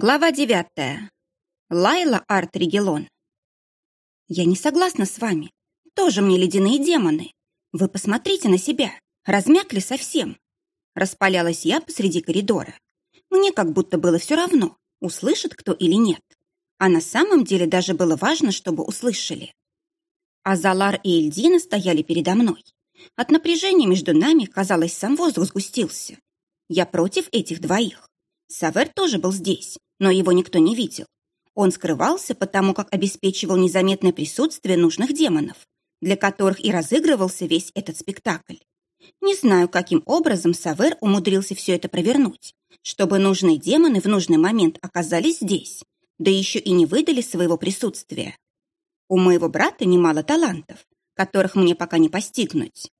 Глава девятая. Лайла Арт Ригелон. «Я не согласна с вами. Тоже мне ледяные демоны. Вы посмотрите на себя. Размякли совсем». Распалялась я посреди коридора. Мне как будто было все равно, услышит кто или нет. А на самом деле даже было важно, чтобы услышали. Азалар и Эльдина стояли передо мной. От напряжения между нами, казалось, сам воздух сгустился. Я против этих двоих. Савер тоже был здесь, но его никто не видел. Он скрывался, потому как обеспечивал незаметное присутствие нужных демонов, для которых и разыгрывался весь этот спектакль. Не знаю, каким образом Савер умудрился все это провернуть, чтобы нужные демоны в нужный момент оказались здесь, да еще и не выдали своего присутствия. У моего брата немало талантов, которых мне пока не постигнуть.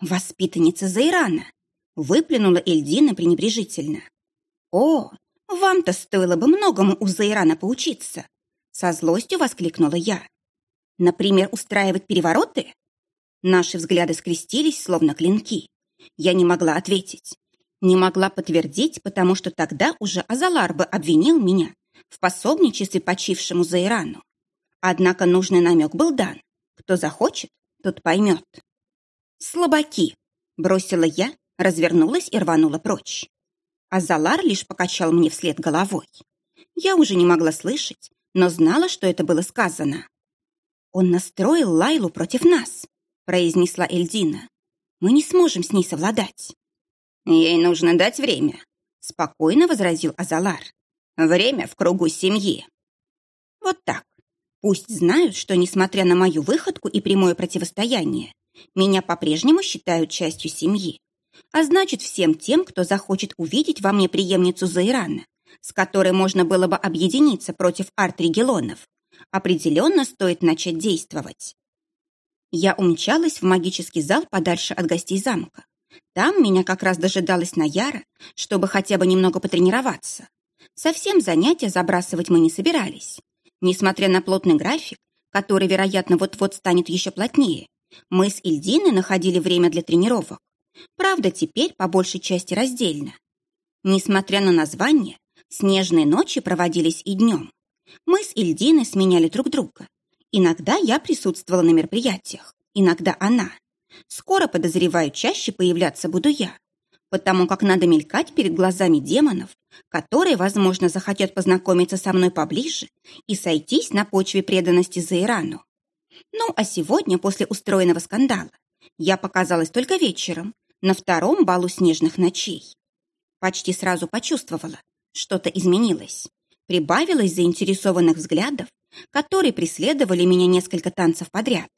«Воспитанница Зайрана!» — выплюнула Эльдина пренебрежительно. «О, вам-то стоило бы многому у Зайрана поучиться!» Со злостью воскликнула я. «Например, устраивать перевороты?» Наши взгляды скрестились, словно клинки. Я не могла ответить. Не могла подтвердить, потому что тогда уже Азалар бы обвинил меня в пособничестве почившему Зайрану. Однако нужный намек был дан. Кто захочет, тот поймет. «Слабаки!» — бросила я, развернулась и рванула прочь а Залар лишь покачал мне вслед головой. Я уже не могла слышать, но знала, что это было сказано. «Он настроил Лайлу против нас», — произнесла Эльдина. «Мы не сможем с ней совладать». «Ей нужно дать время», — спокойно возразил Азалар. «Время в кругу семьи». Вот так. Пусть знают, что, несмотря на мою выходку и прямое противостояние, меня по-прежнему считают частью семьи а значит, всем тем, кто захочет увидеть во мне преемницу Зайрана, с которой можно было бы объединиться против арт-регелонов, определенно стоит начать действовать. Я умчалась в магический зал подальше от гостей замка. Там меня как раз дожидалась Наяра, чтобы хотя бы немного потренироваться. Совсем занятия забрасывать мы не собирались. Несмотря на плотный график, который, вероятно, вот-вот станет еще плотнее, мы с Ильдиной находили время для тренировок. Правда, теперь по большей части раздельно. Несмотря на название, снежные ночи проводились и днем. Мы с Ильдиной сменяли друг друга. Иногда я присутствовала на мероприятиях, иногда она. Скоро, подозреваю, чаще появляться буду я, потому как надо мелькать перед глазами демонов, которые, возможно, захотят познакомиться со мной поближе и сойтись на почве преданности за Ирану. Ну, а сегодня, после устроенного скандала, я показалась только вечером, на втором балу снежных ночей. Почти сразу почувствовала, что-то изменилось. Прибавилось заинтересованных взглядов, которые преследовали меня несколько танцев подряд.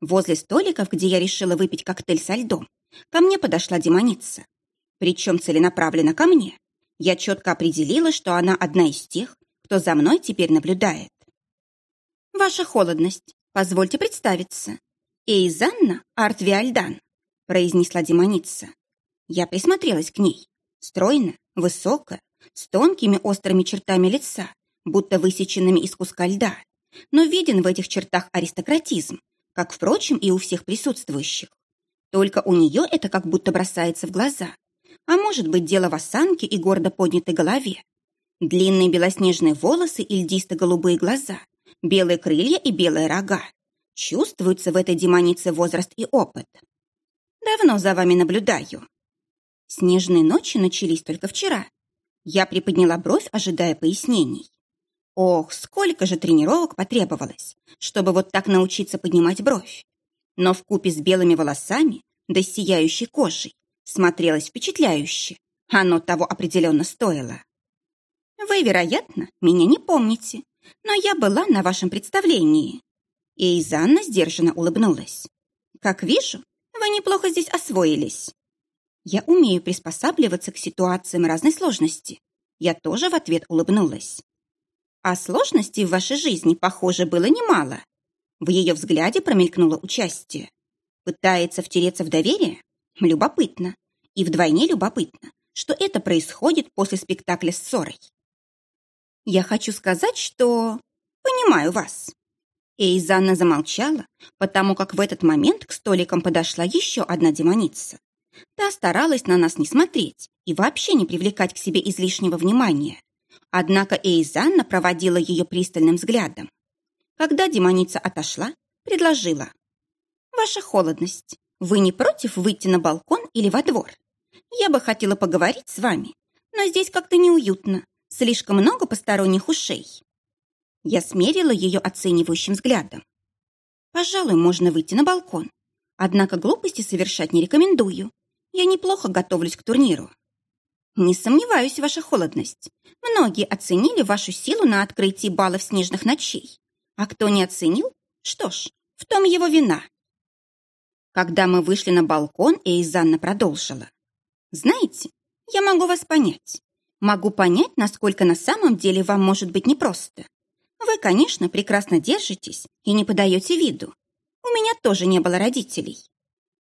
Возле столиков, где я решила выпить коктейль со льдом, ко мне подошла демоница. Причем целенаправленно ко мне. Я четко определила, что она одна из тех, кто за мной теперь наблюдает. «Ваша холодность, позвольте представиться. Эйзанна Артвиальдан», произнесла демоница. Я присмотрелась к ней. Стройно, высокая, с тонкими острыми чертами лица, будто высеченными из куска льда. Но виден в этих чертах аристократизм, как, впрочем, и у всех присутствующих. Только у нее это как будто бросается в глаза. А может быть, дело в осанке и гордо поднятой голове. Длинные белоснежные волосы и льдисто-голубые глаза, белые крылья и белые рога. Чувствуется в этой демонице возраст и опыт. Давно за вами наблюдаю. Снежные ночи начались только вчера. Я приподняла бровь, ожидая пояснений. Ох, сколько же тренировок потребовалось, чтобы вот так научиться поднимать бровь. Но в купе с белыми волосами, да сияющей кожей, смотрелось впечатляюще. Оно того определенно стоило. Вы, вероятно, меня не помните, но я была на вашем представлении. И Изанна сдержанно улыбнулась. Как вижу, вы неплохо здесь освоились. Я умею приспосабливаться к ситуациям разной сложности. Я тоже в ответ улыбнулась. А сложностей в вашей жизни, похоже, было немало. В ее взгляде промелькнуло участие. Пытается втереться в доверие? Любопытно. И вдвойне любопытно, что это происходит после спектакля с ссорой. Я хочу сказать, что... Понимаю вас. Эйзанна замолчала, потому как в этот момент к столикам подошла еще одна демоница. Та старалась на нас не смотреть и вообще не привлекать к себе излишнего внимания. Однако Эйзанна проводила ее пристальным взглядом. Когда демоница отошла, предложила. «Ваша холодность, вы не против выйти на балкон или во двор? Я бы хотела поговорить с вами, но здесь как-то неуютно, слишком много посторонних ушей». Я смерила ее оценивающим взглядом. «Пожалуй, можно выйти на балкон. Однако глупости совершать не рекомендую. Я неплохо готовлюсь к турниру». «Не сомневаюсь, ваша холодность. Многие оценили вашу силу на открытии баллов снежных ночей. А кто не оценил, что ж, в том его вина». Когда мы вышли на балкон, Эйзанна продолжила. «Знаете, я могу вас понять. Могу понять, насколько на самом деле вам может быть непросто. Вы, конечно, прекрасно держитесь и не подаете виду. У меня тоже не было родителей.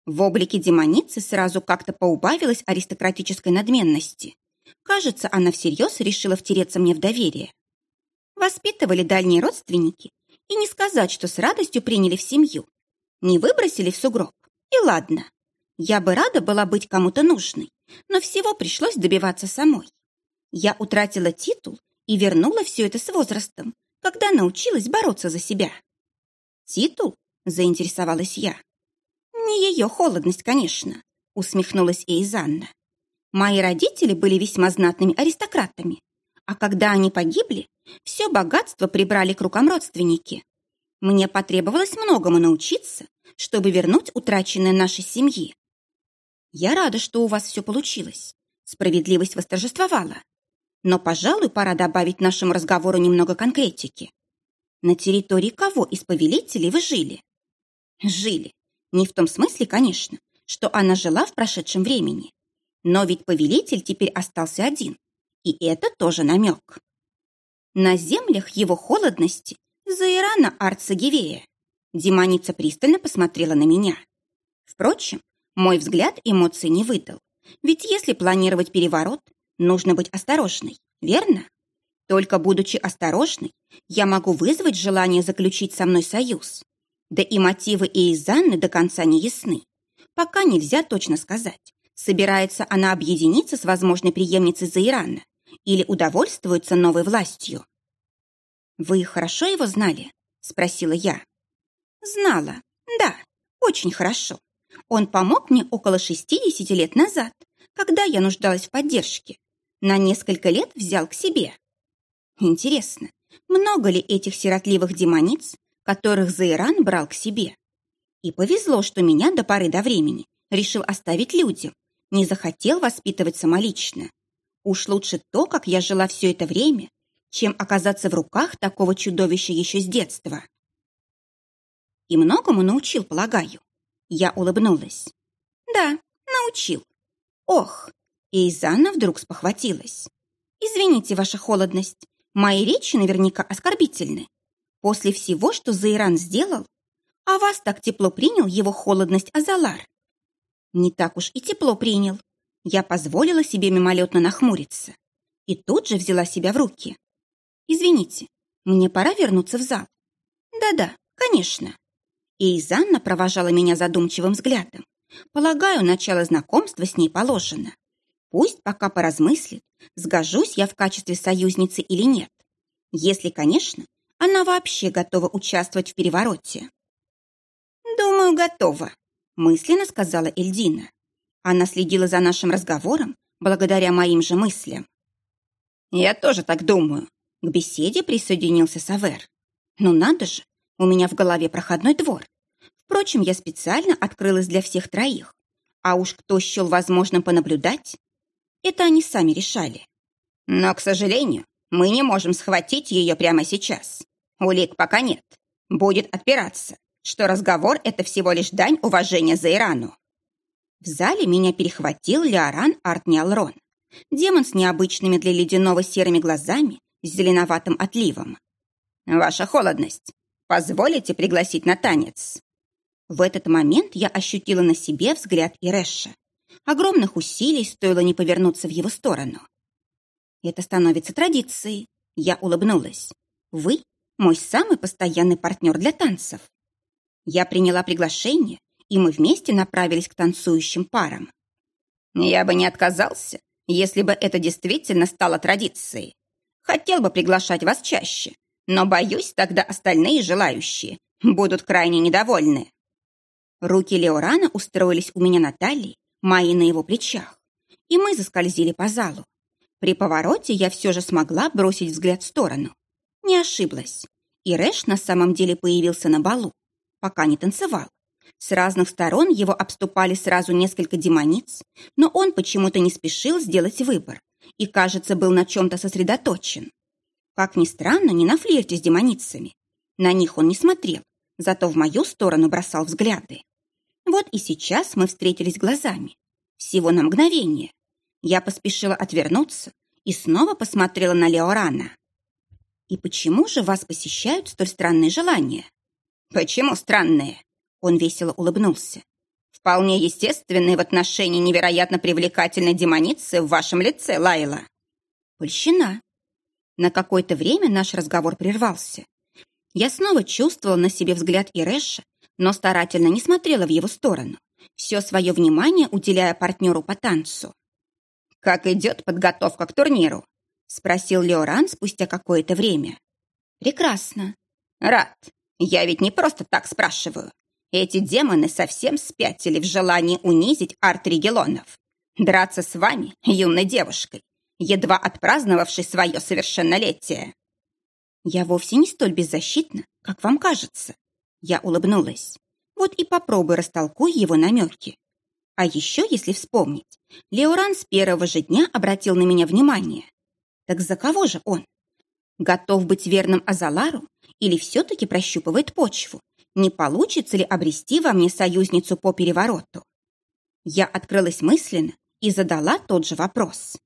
В облике демоницы сразу как-то поубавилась аристократической надменности. Кажется, она всерьез решила втереться мне в доверие. Воспитывали дальние родственники, и не сказать, что с радостью приняли в семью. Не выбросили в сугроб, и ладно. Я бы рада была быть кому-то нужной, но всего пришлось добиваться самой. Я утратила титул и вернула все это с возрастом, когда научилась бороться за себя. «Титул?» – заинтересовалась я. «Не ее холодность, конечно», – усмехнулась Эйзанна. «Мои родители были весьма знатными аристократами, а когда они погибли, все богатство прибрали к рукам родственники. Мне потребовалось многому научиться, чтобы вернуть утраченное нашей семьи. Я рада, что у вас все получилось. Справедливость восторжествовала. Но, пожалуй, пора добавить нашему разговору немного конкретики. На территории кого из повелителей вы жили? Жили. Не в том смысле, конечно, что она жила в прошедшем времени. Но ведь повелитель теперь остался один. И это тоже намек. На землях его холодности Заирана Арцагивея. Демоница пристально посмотрела на меня. Впрочем, мой взгляд эмоций не выдал. Ведь если планировать переворот, Нужно быть осторожной, верно? Только будучи осторожной, я могу вызвать желание заключить со мной союз. Да и мотивы Иезанны до конца не ясны. Пока нельзя точно сказать, собирается она объединиться с возможной преемницей Заирана или удовольствуется новой властью. «Вы хорошо его знали?» – спросила я. «Знала, да, очень хорошо. Он помог мне около 60 лет назад, когда я нуждалась в поддержке, на несколько лет взял к себе. Интересно, много ли этих сиротливых демониц, которых Заиран брал к себе? И повезло, что меня до поры до времени решил оставить людям, не захотел воспитывать самолично. Уж лучше то, как я жила все это время, чем оказаться в руках такого чудовища еще с детства. И многому научил, полагаю. Я улыбнулась. Да, научил. Ох, и Изанна вдруг спохватилась. «Извините, ваша холодность, мои речи наверняка оскорбительны. После всего, что Заиран сделал, а вас так тепло принял его холодность Азалар». Не так уж и тепло принял. Я позволила себе мимолетно нахмуриться. И тут же взяла себя в руки. «Извините, мне пора вернуться в зал». «Да-да, конечно». И Изанна провожала меня задумчивым взглядом. Полагаю, начало знакомства с ней положено. Пусть пока поразмыслит, сгожусь я в качестве союзницы или нет. Если, конечно, она вообще готова участвовать в перевороте. «Думаю, готова», — мысленно сказала Эльдина. Она следила за нашим разговором благодаря моим же мыслям. «Я тоже так думаю», — к беседе присоединился Савер. «Ну надо же, у меня в голове проходной двор. Впрочем, я специально открылась для всех троих. А уж кто счел возможным понаблюдать, это они сами решали. Но, к сожалению, мы не можем схватить ее прямо сейчас. Улик пока нет. Будет отпираться, что разговор — это всего лишь дань уважения за Ирану. В зале меня перехватил Леоран Артниалрон. Демон с необычными для ледяного серыми глазами с зеленоватым отливом. «Ваша холодность, позволите пригласить на танец?» В этот момент я ощутила на себе взгляд Ирэша. Огромных усилий стоило не повернуться в его сторону. Это становится традицией. Я улыбнулась. Вы – мой самый постоянный партнер для танцев. Я приняла приглашение, и мы вместе направились к танцующим парам. Я бы не отказался, если бы это действительно стало традицией. Хотел бы приглашать вас чаще, но, боюсь, тогда остальные желающие будут крайне недовольны. Руки Леорана устроились у меня на талии, мои на его плечах, и мы заскользили по залу. При повороте я все же смогла бросить взгляд в сторону. Не ошиблась. И Рэш на самом деле появился на балу, пока не танцевал. С разных сторон его обступали сразу несколько демониц, но он почему-то не спешил сделать выбор и, кажется, был на чем-то сосредоточен. Как ни странно, не на флирте с демоницами. На них он не смотрел, зато в мою сторону бросал взгляды. Вот и сейчас мы встретились глазами. Всего на мгновение. Я поспешила отвернуться и снова посмотрела на Леорана. «И почему же вас посещают столь странные желания?» «Почему странные?» Он весело улыбнулся. «Вполне естественные в отношении невероятно привлекательной демоницы в вашем лице, Лайла». «Польщина». На какое-то время наш разговор прервался. Я снова чувствовала на себе взгляд Ирэша, но старательно не смотрела в его сторону, все свое внимание уделяя партнеру по танцу. «Как идет подготовка к турниру?» — спросил Леоран спустя какое-то время. «Прекрасно». «Рад. Я ведь не просто так спрашиваю. Эти демоны совсем спятили в желании унизить арт-регелонов. Драться с вами, юной девушкой, едва отпраздновавшей свое совершеннолетие. Я вовсе не столь беззащитна, как вам кажется. Я улыбнулась. Вот и попробуй растолкуй его намеки. А еще, если вспомнить, Леоран с первого же дня обратил на меня внимание. Так за кого же он? Готов быть верным Азалару или все-таки прощупывает почву, не получится ли обрести во мне союзницу по перевороту. Я открылась мысленно и задала тот же вопрос.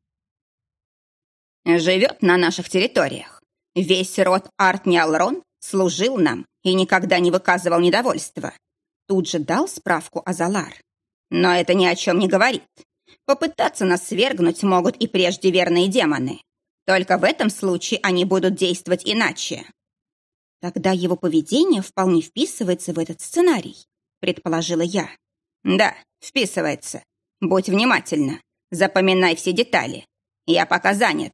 «Живет на наших территориях. Весь род Артниалрон служил нам и никогда не выказывал недовольства». Тут же дал справку Азалар. «Но это ни о чем не говорит. Попытаться нас свергнуть могут и прежде верные демоны. Только в этом случае они будут действовать иначе. Тогда его поведение вполне вписывается в этот сценарий, предположила я. Да, вписывается. Будь внимательна. Запоминай все детали. Я пока занят.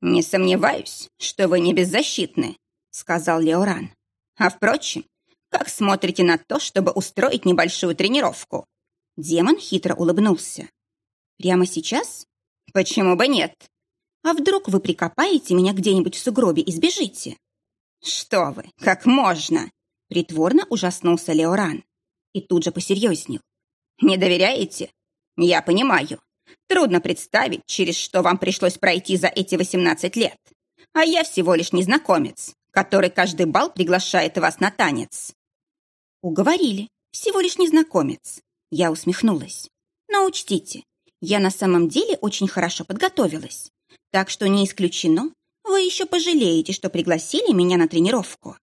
Не сомневаюсь, что вы не беззащитны, сказал Леоран. А впрочем, как смотрите на то, чтобы устроить небольшую тренировку? Демон хитро улыбнулся. Прямо сейчас? Почему бы нет? А вдруг вы прикопаете меня где-нибудь в сугробе и сбежите? «Что вы, как можно?» Притворно ужаснулся Леоран. И тут же посерьезнел. «Не доверяете? Я понимаю. Трудно представить, через что вам пришлось пройти за эти 18 лет. А я всего лишь незнакомец, который каждый бал приглашает вас на танец». «Уговорили. Всего лишь незнакомец». Я усмехнулась. «Но учтите, я на самом деле очень хорошо подготовилась. Так что не исключено, вы еще пожалеете, что пригласили меня на тренировку.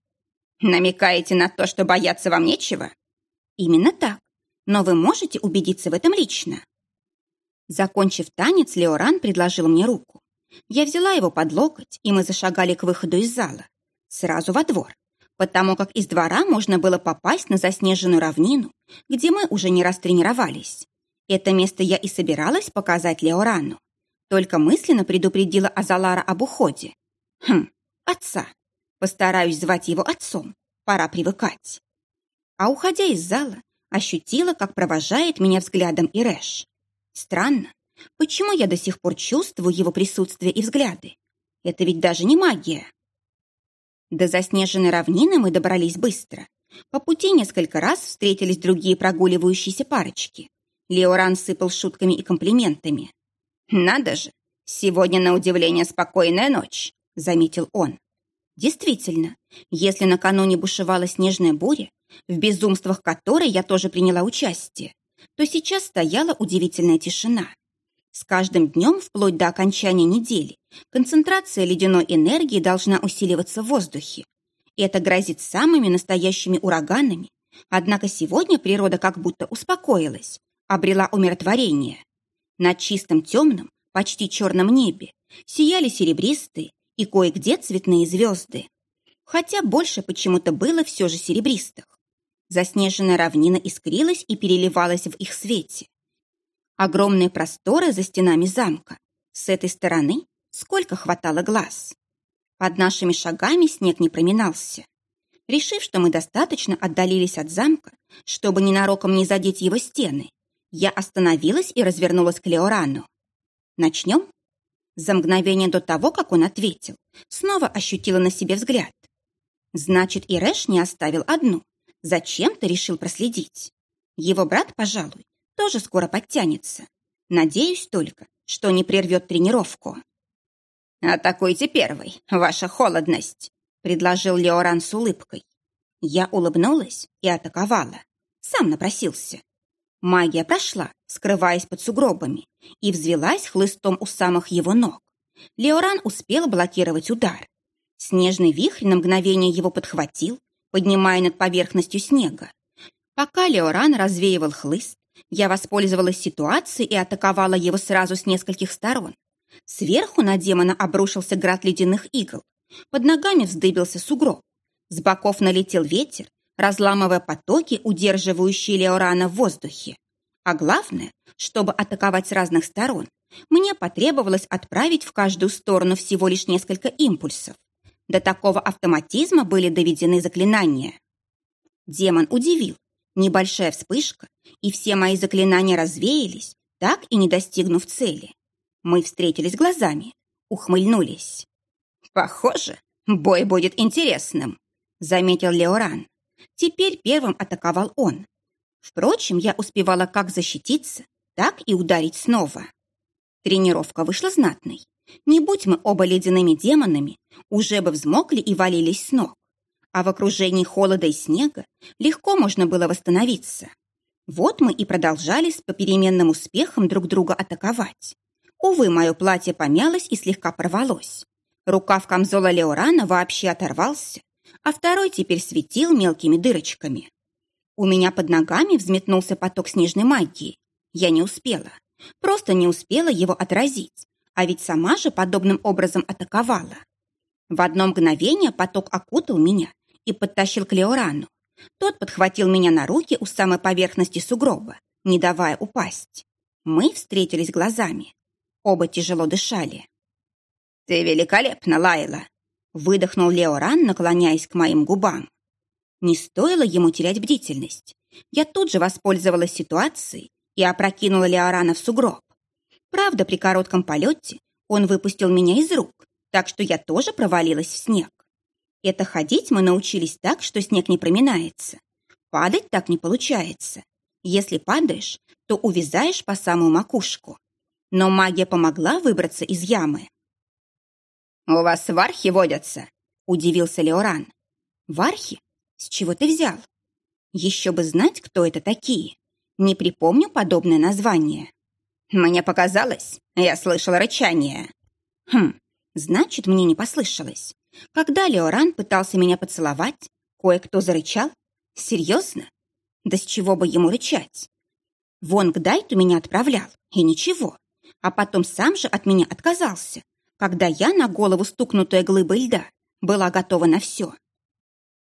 Намекаете на то, что бояться вам нечего? Именно так. Но вы можете убедиться в этом лично. Закончив танец, Леоран предложил мне руку. Я взяла его под локоть, и мы зашагали к выходу из зала. Сразу во двор, потому как из двора можно было попасть на заснеженную равнину, где мы уже не раз тренировались. Это место я и собиралась показать Леорану. Только мысленно предупредила Азалара об уходе. Хм, отца. Постараюсь звать его отцом. Пора привыкать. А уходя из зала, ощутила, как провожает меня взглядом Ирэш. Странно, почему я до сих пор чувствую его присутствие и взгляды? Это ведь даже не магия. До заснеженной равнины мы добрались быстро. По пути несколько раз встретились другие прогуливающиеся парочки. Леоран сыпал шутками и комплиментами. «Надо же! Сегодня, на удивление, спокойная ночь», — заметил он. Действительно, если накануне бушевала снежная буря, в безумствах которой я тоже приняла участие, то сейчас стояла удивительная тишина. С каждым днем, вплоть до окончания недели, концентрация ледяной энергии должна усиливаться в воздухе. Это грозит самыми настоящими ураганами, однако сегодня природа как будто успокоилась, обрела умиротворение. Над чистым темным, почти черном небе сияли серебристые и кое-где цветные звезды. Хотя больше почему-то было все же серебристых. Заснеженная равнина искрилась и переливалась в их свете. Огромные просторы за стенами замка. С этой стороны сколько хватало глаз. Под нашими шагами снег не проминался. Решив, что мы достаточно отдалились от замка, чтобы ненароком не задеть его стены, я остановилась и развернулась к Леорану. «Начнем?» За мгновение до того, как он ответил, снова ощутила на себе взгляд. Значит, и Рэш не оставил одну. Зачем-то решил проследить. Его брат, пожалуй, тоже скоро подтянется. Надеюсь только, что не прервет тренировку. «Атакуйте первый, ваша холодность», — предложил Леоран с улыбкой. Я улыбнулась и атаковала. Сам напросился. Магия прошла, скрываясь под сугробами, и взвелась хлыстом у самых его ног. Леоран успел блокировать удар. Снежный вихрь на мгновение его подхватил, поднимая над поверхностью снега. Пока Леоран развеивал хлыст, я воспользовалась ситуацией и атаковала его сразу с нескольких сторон. Сверху на демона обрушился град ледяных игл. Под ногами вздыбился сугроб. С боков налетел ветер, разламывая потоки, удерживающие Леорана в воздухе. А главное, чтобы атаковать с разных сторон, мне потребовалось отправить в каждую сторону всего лишь несколько импульсов. До такого автоматизма были доведены заклинания. Демон удивил. Небольшая вспышка, и все мои заклинания развеялись, так и не достигнув цели. Мы встретились глазами, ухмыльнулись. «Похоже, бой будет интересным», — заметил Леоран. Теперь первым атаковал он. Впрочем, я успевала как защититься, так и ударить снова. Тренировка вышла знатной. Не будь мы оба ледяными демонами, уже бы взмокли и валились с ног. А в окружении холода и снега легко можно было восстановиться. Вот мы и продолжали с попеременным успехом друг друга атаковать. Увы, мое платье помялось и слегка порвалось. Рукав камзола Леорана вообще оторвался, а второй теперь светил мелкими дырочками. У меня под ногами взметнулся поток снежной магии. Я не успела. Просто не успела его отразить, а ведь сама же подобным образом атаковала. В одно мгновение поток окутал меня и подтащил к Леорану. Тот подхватил меня на руки у самой поверхности сугроба, не давая упасть. Мы встретились глазами. Оба тяжело дышали. «Ты великолепна, Лайла!» выдохнул Леоран, наклоняясь к моим губам. Не стоило ему терять бдительность. Я тут же воспользовалась ситуацией и опрокинула Леорана в сугроб. Правда, при коротком полете он выпустил меня из рук, так что я тоже провалилась в снег. Это ходить мы научились так, что снег не проминается. Падать так не получается. Если падаешь, то увязаешь по самую макушку. Но магия помогла выбраться из ямы. «У вас вархи водятся?» – удивился Леоран. «Вархи? С чего ты взял? Еще бы знать, кто это такие. Не припомню подобное название». «Мне показалось, я слышал рычание». «Хм, значит, мне не послышалось. Когда Леоран пытался меня поцеловать, кое-кто зарычал. Серьезно? Да с чего бы ему рычать? Вон к Дайту меня отправлял, и ничего. А потом сам же от меня отказался, когда я на голову стукнутая глыбой льда была готова на все.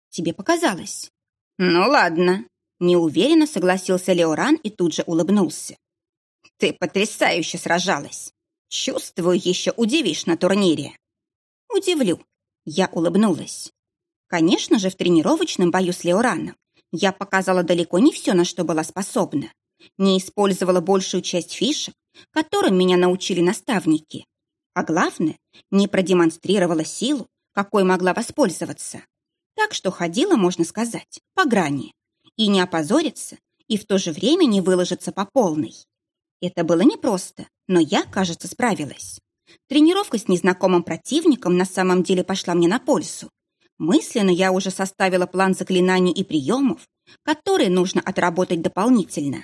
Тебе показалось? Ну ладно. Неуверенно согласился Леоран и тут же улыбнулся. Ты потрясающе сражалась. Чувствую, еще удивишь на турнире. Удивлю. Я улыбнулась. Конечно же, в тренировочном бою с Леораном я показала далеко не все, на что была способна. Не использовала большую часть фишек, которым меня научили наставники. А главное, не продемонстрировала силу, какой могла воспользоваться. Так что ходила, можно сказать, по грани. И не опозориться, и в то же время не выложиться по полной. Это было непросто, но я, кажется, справилась. Тренировка с незнакомым противником на самом деле пошла мне на пользу. Мысленно я уже составила план заклинаний и приемов, которые нужно отработать дополнительно.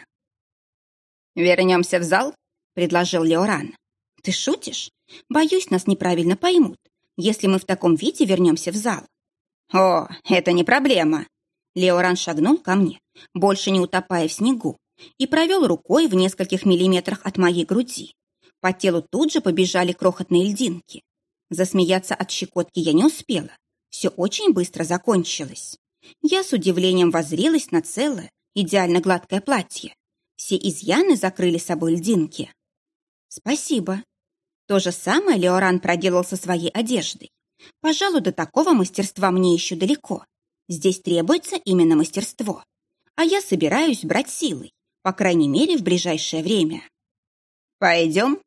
«Вернемся в зал?» — предложил Леоран. «Ты шутишь? Боюсь, нас неправильно поймут, если мы в таком виде вернемся в зал». «О, это не проблема!» Леоран шагнул ко мне, больше не утопая в снегу, и провел рукой в нескольких миллиметрах от моей груди. По телу тут же побежали крохотные льдинки. Засмеяться от щекотки я не успела. Все очень быстро закончилось. Я с удивлением воззрелась на целое, идеально гладкое платье. Все изъяны закрыли собой льдинки. «Спасибо», То же самое Леоран проделал со своей одеждой. Пожалуй, до такого мастерства мне еще далеко. Здесь требуется именно мастерство. А я собираюсь брать силой, по крайней мере, в ближайшее время. «Пойдем?»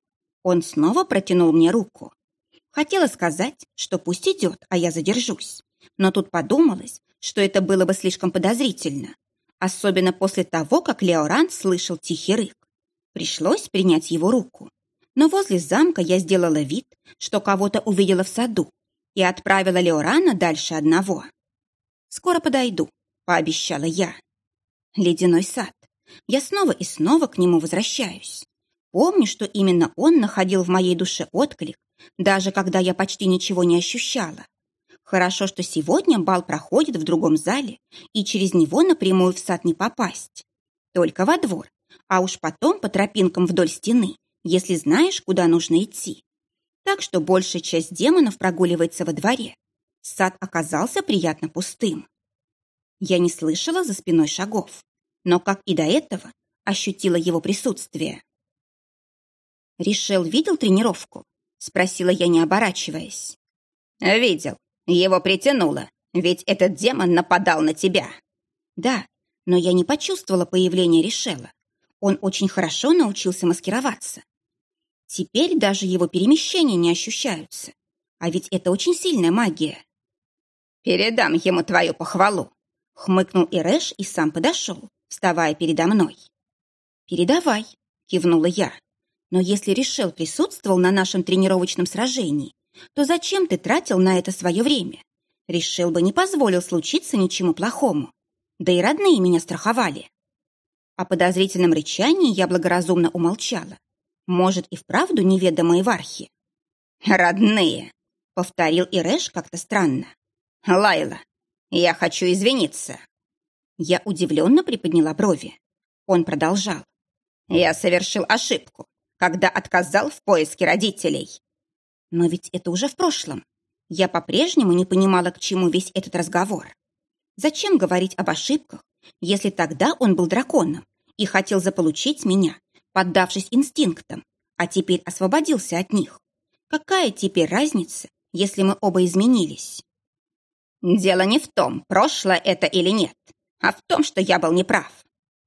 Он снова протянул мне руку. Хотела сказать, что пусть идет, а я задержусь. Но тут подумалось, что это было бы слишком подозрительно. Особенно после того, как Леоран слышал тихий рык. Пришлось принять его руку. Но возле замка я сделала вид, что кого-то увидела в саду и отправила Леорана дальше одного. «Скоро подойду», — пообещала я. Ледяной сад. Я снова и снова к нему возвращаюсь. Помню, что именно он находил в моей душе отклик, даже когда я почти ничего не ощущала. Хорошо, что сегодня бал проходит в другом зале, и через него напрямую в сад не попасть. Только во двор, а уж потом по тропинкам вдоль стены, если знаешь, куда нужно идти. Так что большая часть демонов прогуливается во дворе. Сад оказался приятно пустым. Я не слышала за спиной шагов, но, как и до этого, ощутила его присутствие. «Ришел видел тренировку?» — спросила я, не оборачиваясь. «Видел. Его притянуло, ведь этот демон нападал на тебя». «Да, но я не почувствовала появления Ришела. Он очень хорошо научился маскироваться. Теперь даже его перемещения не ощущаются. А ведь это очень сильная магия». «Передам ему твою похвалу», — хмыкнул Ирэш и сам подошел, вставая передо мной. «Передавай», — кивнула я. Но если решил присутствовал на нашем тренировочном сражении, то зачем ты тратил на это свое время? Решил бы не позволил случиться ничему плохому. Да и родные меня страховали. О подозрительном рычании я благоразумно умолчала. Может, и вправду неведомые вархи. «Родные!» — повторил Ирэш как-то странно. «Лайла, я хочу извиниться». Я удивленно приподняла брови. Он продолжал. «Я совершил ошибку когда отказал в поиске родителей. Но ведь это уже в прошлом. Я по-прежнему не понимала, к чему весь этот разговор. Зачем говорить об ошибках, если тогда он был драконом и хотел заполучить меня, поддавшись инстинктам, а теперь освободился от них? Какая теперь разница, если мы оба изменились? Дело не в том, прошлое это или нет, а в том, что я был неправ.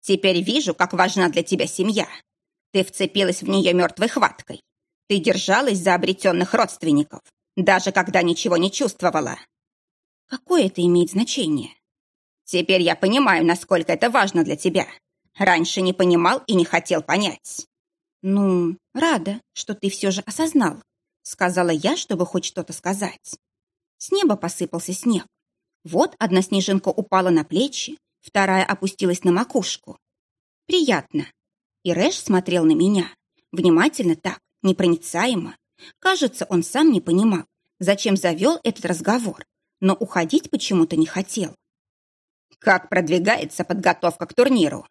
Теперь вижу, как важна для тебя семья. Ты вцепилась в нее мертвой хваткой. Ты держалась за обретенных родственников, даже когда ничего не чувствовала. Какое это имеет значение? Теперь я понимаю, насколько это важно для тебя. Раньше не понимал и не хотел понять. Ну, рада, что ты все же осознал, сказала я, чтобы хоть что-то сказать. С неба посыпался снег. Вот одна снежинка упала на плечи, вторая опустилась на макушку. Приятно. И Рэш смотрел на меня. Внимательно так, непроницаемо. Кажется, он сам не понимал, зачем завел этот разговор, но уходить почему-то не хотел. «Как продвигается подготовка к турниру?»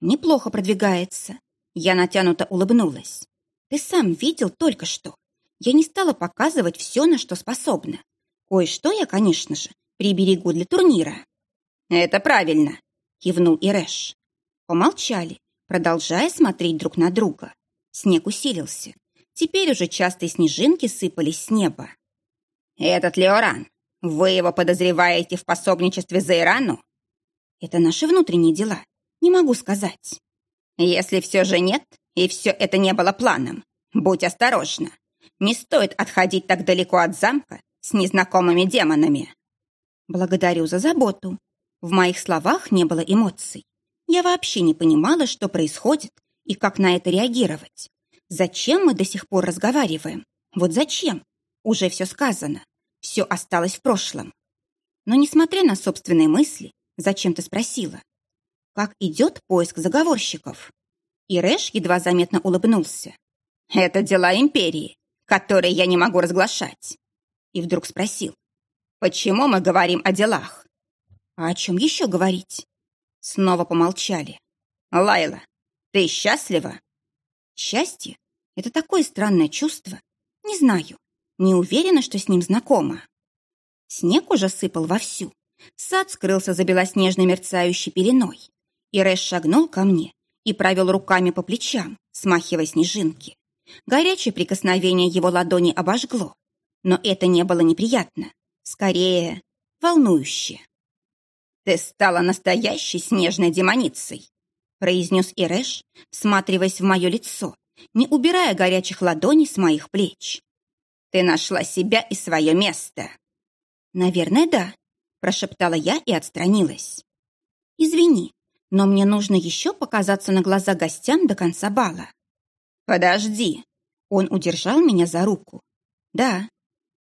«Неплохо продвигается». Я натянуто улыбнулась. «Ты сам видел только что. Я не стала показывать все, на что способна. Кое-что я, конечно же, приберегу для турнира». «Это правильно», — кивнул Ирэш. Помолчали, продолжая смотреть друг на друга. Снег усилился. Теперь уже частые снежинки сыпались с неба. «Этот Леоран, вы его подозреваете в пособничестве за Ирану?» «Это наши внутренние дела. Не могу сказать». «Если все же нет, и все это не было планом, будь осторожна. Не стоит отходить так далеко от замка с незнакомыми демонами». «Благодарю за заботу». В моих словах не было эмоций. Я вообще не понимала, что происходит и как на это реагировать. Зачем мы до сих пор разговариваем? Вот зачем? Уже все сказано. Все осталось в прошлом. Но, несмотря на собственные мысли, зачем ты спросила? Как идет поиск заговорщиков? И Рэш едва заметно улыбнулся. Это дела империи, которые я не могу разглашать. И вдруг спросил. Почему мы говорим о делах? А о чем еще говорить? Снова помолчали. «Лайла, ты счастлива?» «Счастье — это такое странное чувство. Не знаю, не уверена, что с ним знакома». Снег уже сыпал вовсю. Сад скрылся за белоснежной мерцающей пеленой. Рэш шагнул ко мне и провел руками по плечам, смахивая снежинки. Горячее прикосновение его ладони обожгло. Но это не было неприятно. Скорее, волнующе. «Ты стала настоящей снежной демоницей», произнес Ирэш, всматриваясь в мое лицо, не убирая горячих ладоней с моих плеч. «Ты нашла себя и свое место». «Наверное, да», прошептала я и отстранилась. «Извини, но мне нужно еще показаться на глаза гостям до конца бала». «Подожди!» Он удержал меня за руку. «Да,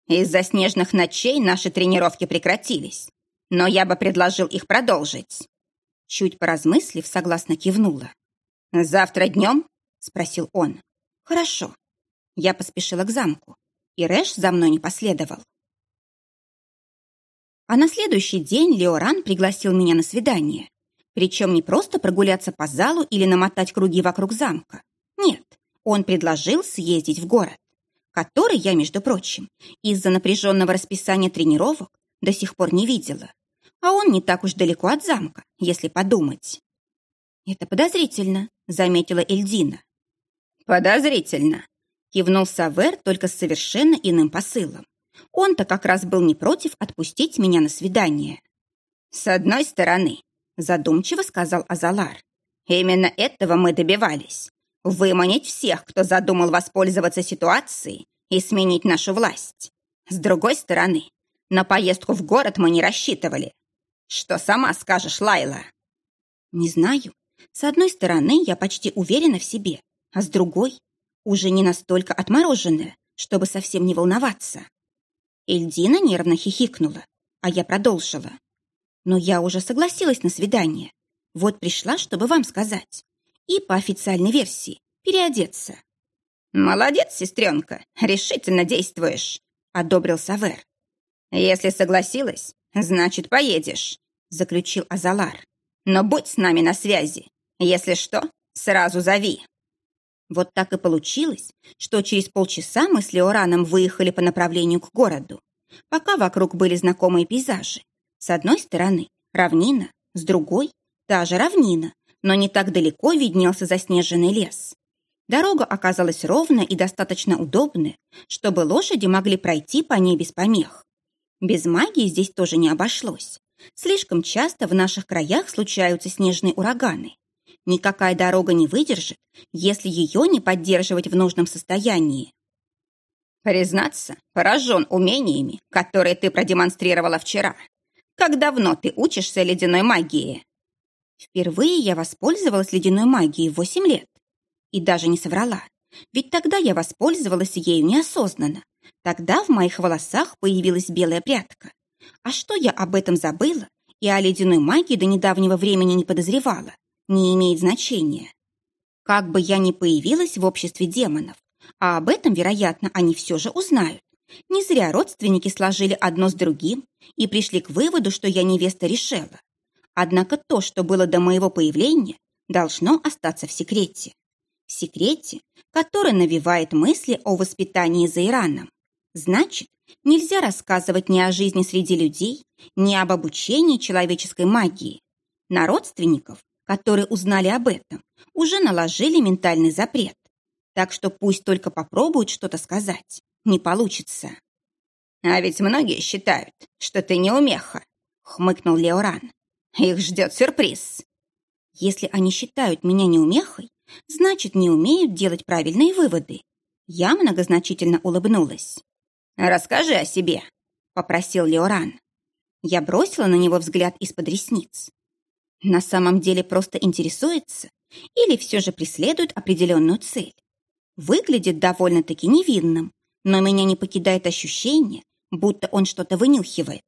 из-за снежных ночей наши тренировки прекратились, но я бы предложил их продолжить». Чуть поразмыслив, согласно кивнула. «Завтра днем?» — спросил он. «Хорошо». Я поспешила к замку, и Рэш за мной не последовал. А на следующий день Леоран пригласил меня на свидание. Причем не просто прогуляться по залу или намотать круги вокруг замка. Нет, он предложил съездить в город, который я, между прочим, из-за напряженного расписания тренировок до сих пор не видела. А он не так уж далеко от замка, если подумать. «Это подозрительно», — заметила Эльдина. «Подозрительно», — кивнул Савер только с совершенно иным посылом. Он-то как раз был не против отпустить меня на свидание. «С одной стороны», — задумчиво сказал Азалар, «именно этого мы добивались. Выманить всех, кто задумал воспользоваться ситуацией и сменить нашу власть. С другой стороны, на поездку в город мы не рассчитывали. Что сама скажешь, Лайла?» «Не знаю. С одной стороны, я почти уверена в себе, а с другой — уже не настолько отмороженная, чтобы совсем не волноваться. Эльдина нервно хихикнула, а я продолжила. Но я уже согласилась на свидание. Вот пришла, чтобы вам сказать. И по официальной версии переодеться. «Молодец, сестренка, решительно действуешь», — одобрил Савер. «Если согласилась, значит, поедешь», — заключил Азалар. «Но будь с нами на связи. Если что, сразу зови». Вот так и получилось, что через полчаса мы с Леораном выехали по направлению к городу. Пока вокруг были знакомые пейзажи. С одной стороны равнина, с другой – та же равнина, но не так далеко виднелся заснеженный лес. Дорога оказалась ровная и достаточно удобная, чтобы лошади могли пройти по ней без помех. Без магии здесь тоже не обошлось. Слишком часто в наших краях случаются снежные ураганы. Никакая дорога не выдержит, если ее не поддерживать в нужном состоянии. Признаться, поражен умениями, которые ты продемонстрировала вчера. Как давно ты учишься ледяной магии? Впервые я воспользовалась ледяной магией в восемь лет. И даже не соврала. Ведь тогда я воспользовалась ею неосознанно. Тогда в моих волосах появилась белая прядка. А что я об этом забыла и о ледяной магии до недавнего времени не подозревала, не имеет значения. Как бы я ни появилась в обществе демонов, а об этом, вероятно, они все же узнают. Не зря родственники сложили одно с другим и пришли к выводу, что я невеста решила. Однако то, что было до моего появления, должно остаться в секрете. Секрете, который навевает мысли о воспитании за Ираном. Значит, нельзя рассказывать ни о жизни среди людей, ни об обучении человеческой магии. На родственников которые узнали об этом, уже наложили ментальный запрет. Так что пусть только попробуют что-то сказать. Не получится. «А ведь многие считают, что ты не умеха», — хмыкнул Леоран. «Их ждет сюрприз». «Если они считают меня неумехой, значит, не умеют делать правильные выводы». Я многозначительно улыбнулась. «Расскажи о себе», — попросил Леоран. Я бросила на него взгляд из-под ресниц. На самом деле просто интересуется или все же преследует определенную цель. Выглядит довольно-таки невинным, но меня не покидает ощущение, будто он что-то вынюхивает.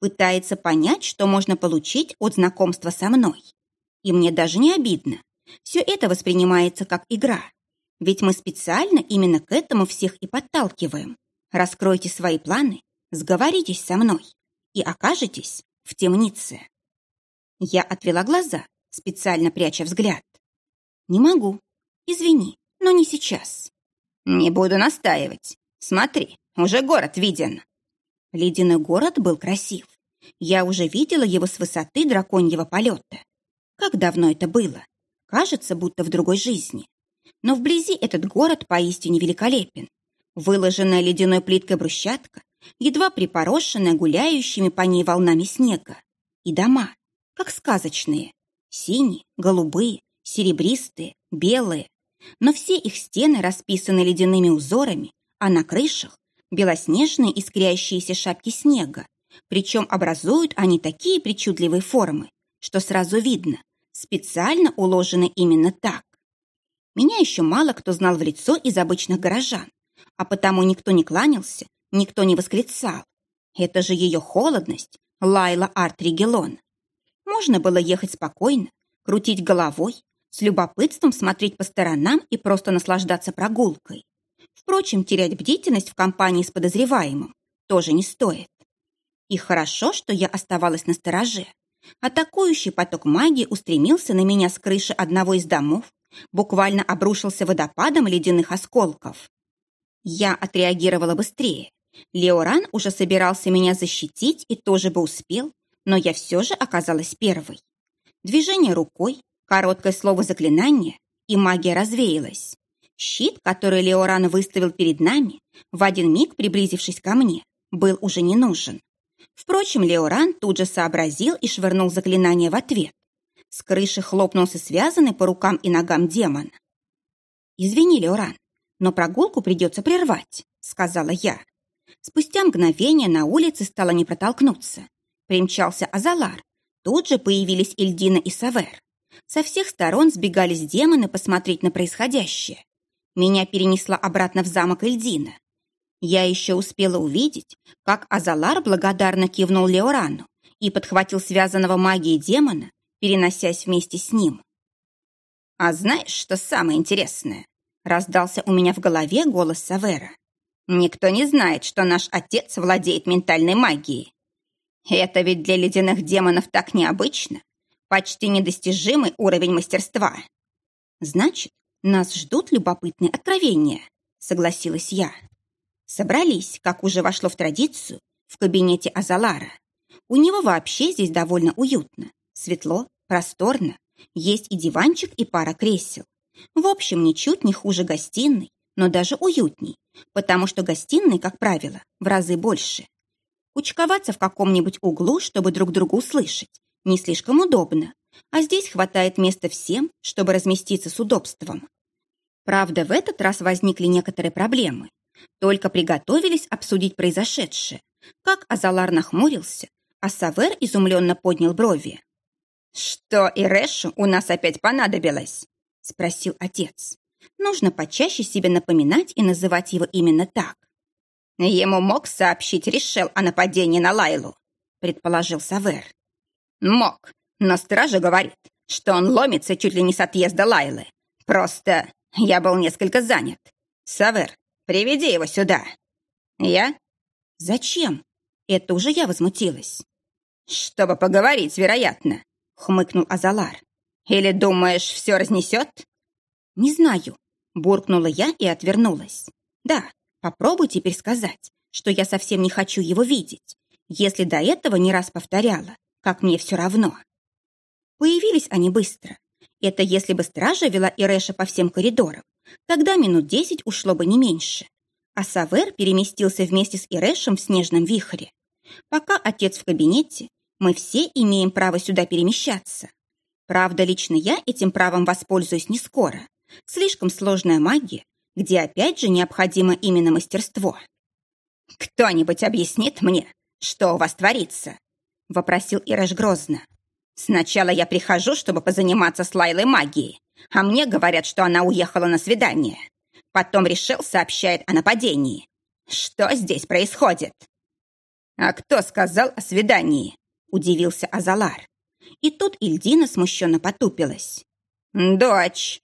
Пытается понять, что можно получить от знакомства со мной. И мне даже не обидно. Все это воспринимается как игра. Ведь мы специально именно к этому всех и подталкиваем. Раскройте свои планы, сговоритесь со мной и окажетесь в темнице. Я отвела глаза, специально пряча взгляд. «Не могу. Извини, но не сейчас». «Не буду настаивать. Смотри, уже город виден». Ледяной город был красив. Я уже видела его с высоты драконьего полета. Как давно это было? Кажется, будто в другой жизни. Но вблизи этот город поистине великолепен. Выложенная ледяной плиткой брусчатка, едва припорошенная гуляющими по ней волнами снега. И дома, как сказочные. Синие, голубые, серебристые, белые. Но все их стены расписаны ледяными узорами, а на крышах белоснежные искрящиеся шапки снега. Причем образуют они такие причудливые формы, что сразу видно, специально уложены именно так. Меня еще мало кто знал в лицо из обычных горожан, а потому никто не кланялся, никто не восклицал. Это же ее холодность, Лайла Артригелон. Можно было ехать спокойно, крутить головой, с любопытством смотреть по сторонам и просто наслаждаться прогулкой. Впрочем, терять бдительность в компании с подозреваемым тоже не стоит. И хорошо, что я оставалась на стороже. Атакующий поток магии устремился на меня с крыши одного из домов, буквально обрушился водопадом ледяных осколков. Я отреагировала быстрее. Леоран уже собирался меня защитить и тоже бы успел, но я все же оказалась первой. Движение рукой, короткое слово заклинания, и магия развеялась. Щит, который Леоран выставил перед нами, в один миг приблизившись ко мне, был уже не нужен. Впрочем, Леоран тут же сообразил и швырнул заклинание в ответ. С крыши хлопнулся связанный по рукам и ногам демон. «Извини, Леоран, но прогулку придется прервать», — сказала я. Спустя мгновение на улице стало не протолкнуться. Примчался Азалар. Тут же появились Эльдина и Савер. Со всех сторон сбегались демоны посмотреть на происходящее. Меня перенесла обратно в замок Эльдина. Я еще успела увидеть, как Азалар благодарно кивнул Леорану и подхватил связанного магией демона, переносясь вместе с ним. «А знаешь, что самое интересное?» Раздался у меня в голове голос Савера. «Никто не знает, что наш отец владеет ментальной магией. Это ведь для ледяных демонов так необычно. Почти недостижимый уровень мастерства. Значит, нас ждут любопытные откровения», согласилась я. Собрались, как уже вошло в традицию, в кабинете Азалара. У него вообще здесь довольно уютно, светло, просторно. Есть и диванчик, и пара кресел. В общем, ничуть не хуже гостиной, но даже уютней, потому что гостиной, как правило, в разы больше. Кучковаться в каком-нибудь углу, чтобы друг друга услышать, не слишком удобно, а здесь хватает места всем, чтобы разместиться с удобством. Правда, в этот раз возникли некоторые проблемы. Только приготовились обсудить произошедшее, как Азалар нахмурился, а Савер изумленно поднял брови. «Что Ирэшу у нас опять понадобилось?» — спросил отец. «Нужно почаще себе напоминать и называть его именно так». «Ему мог сообщить Решел о нападении на Лайлу», — предположил Савер. «Мог, но стража говорит, что он ломится чуть ли не с отъезда Лайлы. Просто я был несколько занят. Савер, Приведи его сюда!» «Я?» «Зачем?» Это уже я возмутилась. «Чтобы поговорить, вероятно», — хмыкнул Азалар. «Или думаешь, все разнесет?» «Не знаю», — буркнула я и отвернулась. «Да, попробуй теперь сказать, что я совсем не хочу его видеть, если до этого не раз повторяла, как мне все равно». Появились они быстро. Это если бы стража вела Ирэша по всем коридорам, Тогда минут десять ушло бы не меньше. А Савер переместился вместе с Ирэшем в снежном вихре. Пока отец в кабинете, мы все имеем право сюда перемещаться. Правда, лично я этим правом воспользуюсь не скоро. Слишком сложная магия, где опять же необходимо именно мастерство. «Кто-нибудь объяснит мне, что у вас творится?» — вопросил Ирэш грозно. «Сначала я прихожу, чтобы позаниматься с Лайлой магией, а мне говорят, что она уехала на свидание. Потом решил, сообщает о нападении. Что здесь происходит? А кто сказал о свидании? Удивился Азалар. И тут Ильдина смущенно потупилась. Дочь.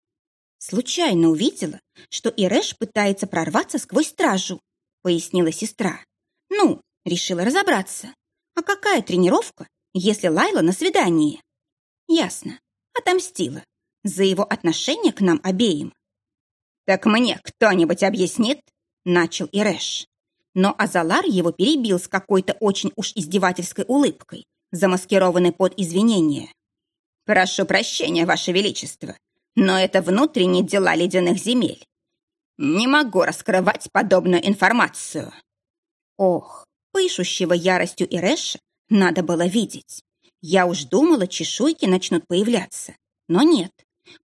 Случайно увидела, что Ирэш пытается прорваться сквозь стражу, пояснила сестра. Ну, решила разобраться. А какая тренировка, если Лайла на свидании? Ясно. Отомстила за его отношение к нам обеим. «Так мне кто-нибудь объяснит?» — начал Ирэш. Но Азалар его перебил с какой-то очень уж издевательской улыбкой, замаскированной под извинение. «Прошу прощения, Ваше Величество, но это внутренние дела ледяных земель. Не могу раскрывать подобную информацию. Ох, пышущего яростью Ирэша надо было видеть. Я уж думала, чешуйки начнут появляться. Но нет.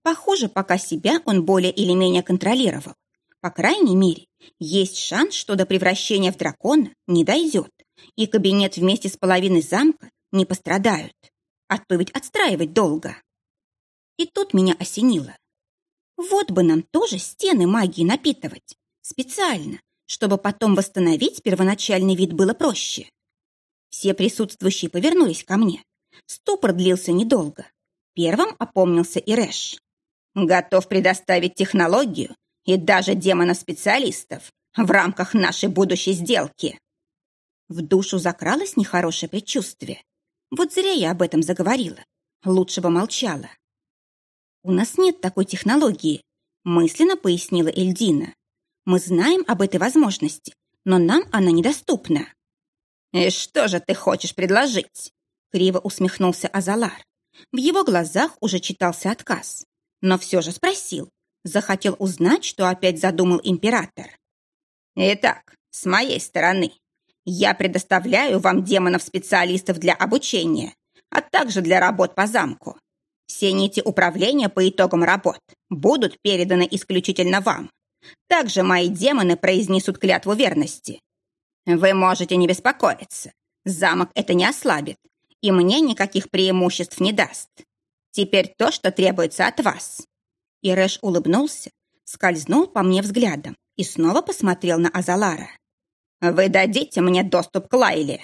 Похоже, пока себя он более или менее контролировал. По крайней мере, есть шанс, что до превращения в дракона не дойдет, и кабинет вместе с половиной замка не пострадают. А то ведь отстраивать долго. И тут меня осенило. Вот бы нам тоже стены магии напитывать. Специально, чтобы потом восстановить первоначальный вид было проще. Все присутствующие повернулись ко мне. Ступор длился недолго. Первым опомнился Ирэш. «Готов предоставить технологию и даже демона-специалистов в рамках нашей будущей сделки». В душу закралось нехорошее предчувствие. Вот зря я об этом заговорила. Лучше бы молчала. «У нас нет такой технологии», — мысленно пояснила Эльдина. «Мы знаем об этой возможности, но нам она недоступна». «И что же ты хочешь предложить?» Криво усмехнулся Азалар. В его глазах уже читался отказ, но все же спросил. Захотел узнать, что опять задумал император. «Итак, с моей стороны, я предоставляю вам демонов-специалистов для обучения, а также для работ по замку. Все нити управления по итогам работ будут переданы исключительно вам. Также мои демоны произнесут клятву верности. Вы можете не беспокоиться. Замок это не ослабит, и мне никаких преимуществ не даст. Теперь то, что требуется от вас». Ирэш улыбнулся, скользнул по мне взглядом и снова посмотрел на Азалара. «Вы дадите мне доступ к Лайле?»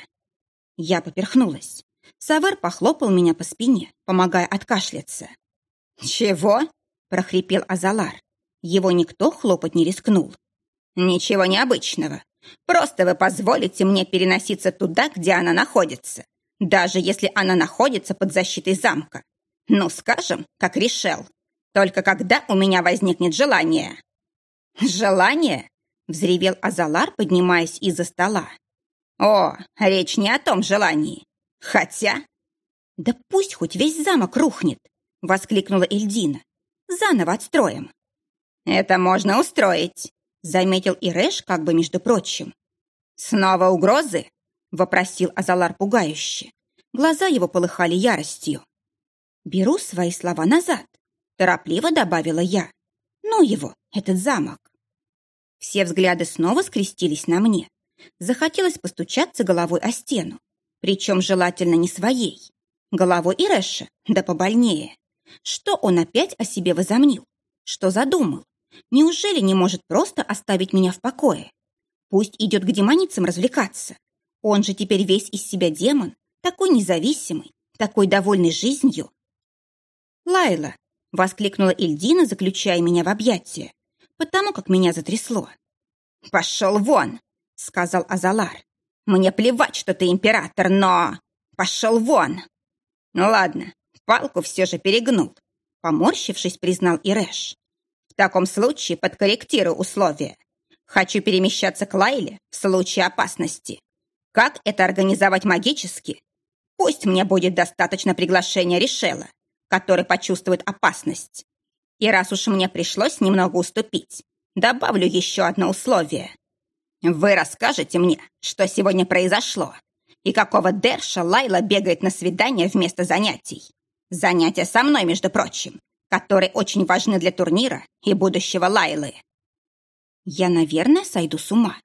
Я поперхнулась. Савер похлопал меня по спине, помогая откашляться. «Чего?» – прохрипел Азалар. Его никто хлопать не рискнул. «Ничего необычного. Просто вы позволите мне переноситься туда, где она находится даже если она находится под защитой замка. Ну, скажем, как решил. Только когда у меня возникнет желание. Желание? Взревел Азалар, поднимаясь из-за стола. О, речь не о том желании. Хотя... Да пусть хоть весь замок рухнет, воскликнула Эльдина. Заново отстроим. Это можно устроить, заметил Ирэш как бы между прочим. Снова угрозы? — вопросил Азалар пугающе. Глаза его полыхали яростью. «Беру свои слова назад», — торопливо добавила я. «Ну его, этот замок». Все взгляды снова скрестились на мне. Захотелось постучаться головой о стену, причем желательно не своей. Головой Ирэша, да побольнее. Что он опять о себе возомнил? Что задумал? Неужели не может просто оставить меня в покое? Пусть идет к демоницам развлекаться. Он же теперь весь из себя демон, такой независимый, такой довольный жизнью. «Лайла!» — воскликнула Ильдина, заключая меня в объятия, потому как меня затрясло. «Пошел вон!» — сказал Азалар. «Мне плевать, что ты император, но... Пошел вон!» «Ну ладно, палку все же перегнул», — поморщившись, признал Ирэш. «В таком случае подкорректирую условия. Хочу перемещаться к Лайле в случае опасности. Как это организовать магически? Пусть мне будет достаточно приглашения Решела, который почувствует опасность. И раз уж мне пришлось немного уступить, добавлю еще одно условие. Вы расскажете мне, что сегодня произошло, и какого Дерша Лайла бегает на свидание вместо занятий. Занятия со мной, между прочим, которые очень важны для турнира и будущего Лайлы. Я, наверное, сойду с ума.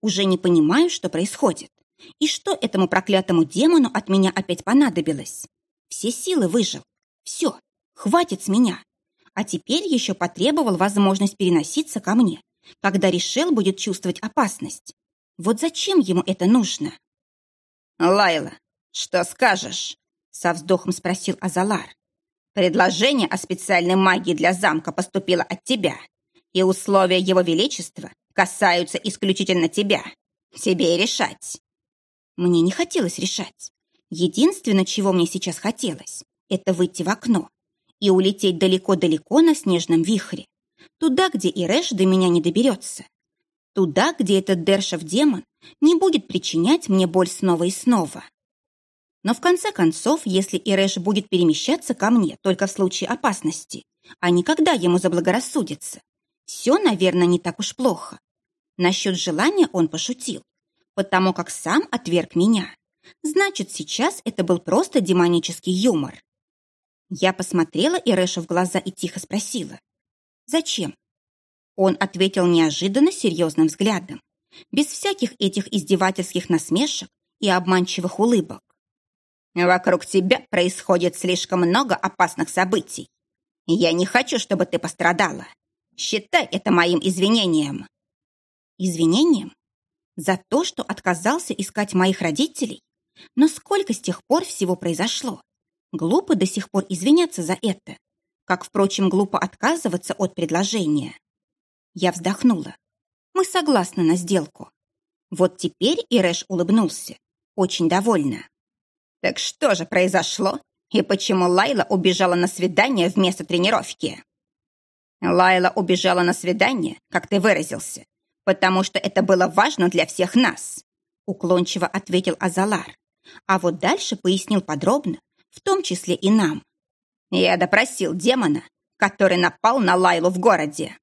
Уже не понимаю, что происходит. И что этому проклятому демону от меня опять понадобилось? Все силы выжил. Все, хватит с меня. А теперь еще потребовал возможность переноситься ко мне, когда решил будет чувствовать опасность. Вот зачем ему это нужно? «Лайла, что скажешь?» — со вздохом спросил Азалар. «Предложение о специальной магии для замка поступило от тебя, и условия его величества касаются исключительно тебя. Тебе и решать». Мне не хотелось решать. Единственное, чего мне сейчас хотелось, это выйти в окно и улететь далеко-далеко на снежном вихре. Туда, где Ирэш до меня не доберется. Туда, где этот Дершев демон не будет причинять мне боль снова и снова. Но в конце концов, если Ирэш будет перемещаться ко мне только в случае опасности, а никогда ему заблагорассудится, все, наверное, не так уж плохо. Насчет желания он пошутил, потому как сам отверг меня. Значит, сейчас это был просто демонический юмор. Я посмотрела Ирэшу в глаза и тихо спросила. «Зачем?» Он ответил неожиданно серьезным взглядом, без всяких этих издевательских насмешек и обманчивых улыбок. «Вокруг тебя происходит слишком много опасных событий. Я не хочу, чтобы ты пострадала. Считай это моим извинением». «Извинением? За то, что отказался искать моих родителей? Но сколько с тех пор всего произошло? Глупо до сих пор извиняться за это. Как, впрочем, глупо отказываться от предложения. Я вздохнула. Мы согласны на сделку. Вот теперь Ирэш улыбнулся. Очень довольна. Так что же произошло? И почему Лайла убежала на свидание вместо тренировки? Лайла убежала на свидание, как ты выразился, потому что это было важно для всех нас, уклончиво ответил Азалар. А вот дальше пояснил подробно, в том числе и нам. Я допросил демона, который напал на Лайлу в городе.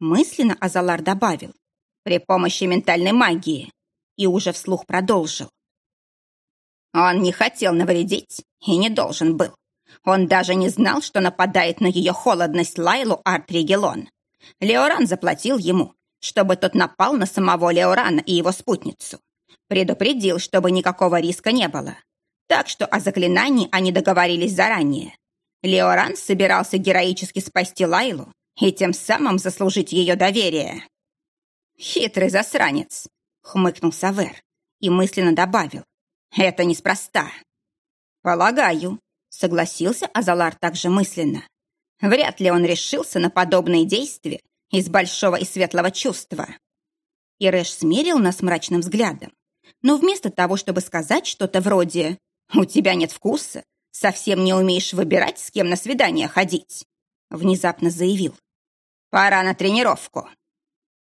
Мысленно Азалар добавил, при помощи ментальной магии, и уже вслух продолжил. Он не хотел навредить и не должен был. Он даже не знал, что нападает на ее холодность Лайлу Артригелон. Леоран заплатил ему, чтобы тот напал на самого Леорана и его спутницу. Предупредил, чтобы никакого риска не было. Так что о заклинании они договорились заранее. Леоран собирался героически спасти Лайлу и тем самым заслужить ее доверие. «Хитрый засранец», — хмыкнул Савер и мысленно добавил. «Это неспроста». «Полагаю», — согласился Азалар также мысленно. Вряд ли он решился на подобные действия из большого и светлого чувства. Ирэш смерил нас мрачным взглядом, но вместо того, чтобы сказать что-то вроде «У тебя нет вкуса, совсем не умеешь выбирать, с кем на свидание ходить», внезапно заявил. «Пора на тренировку».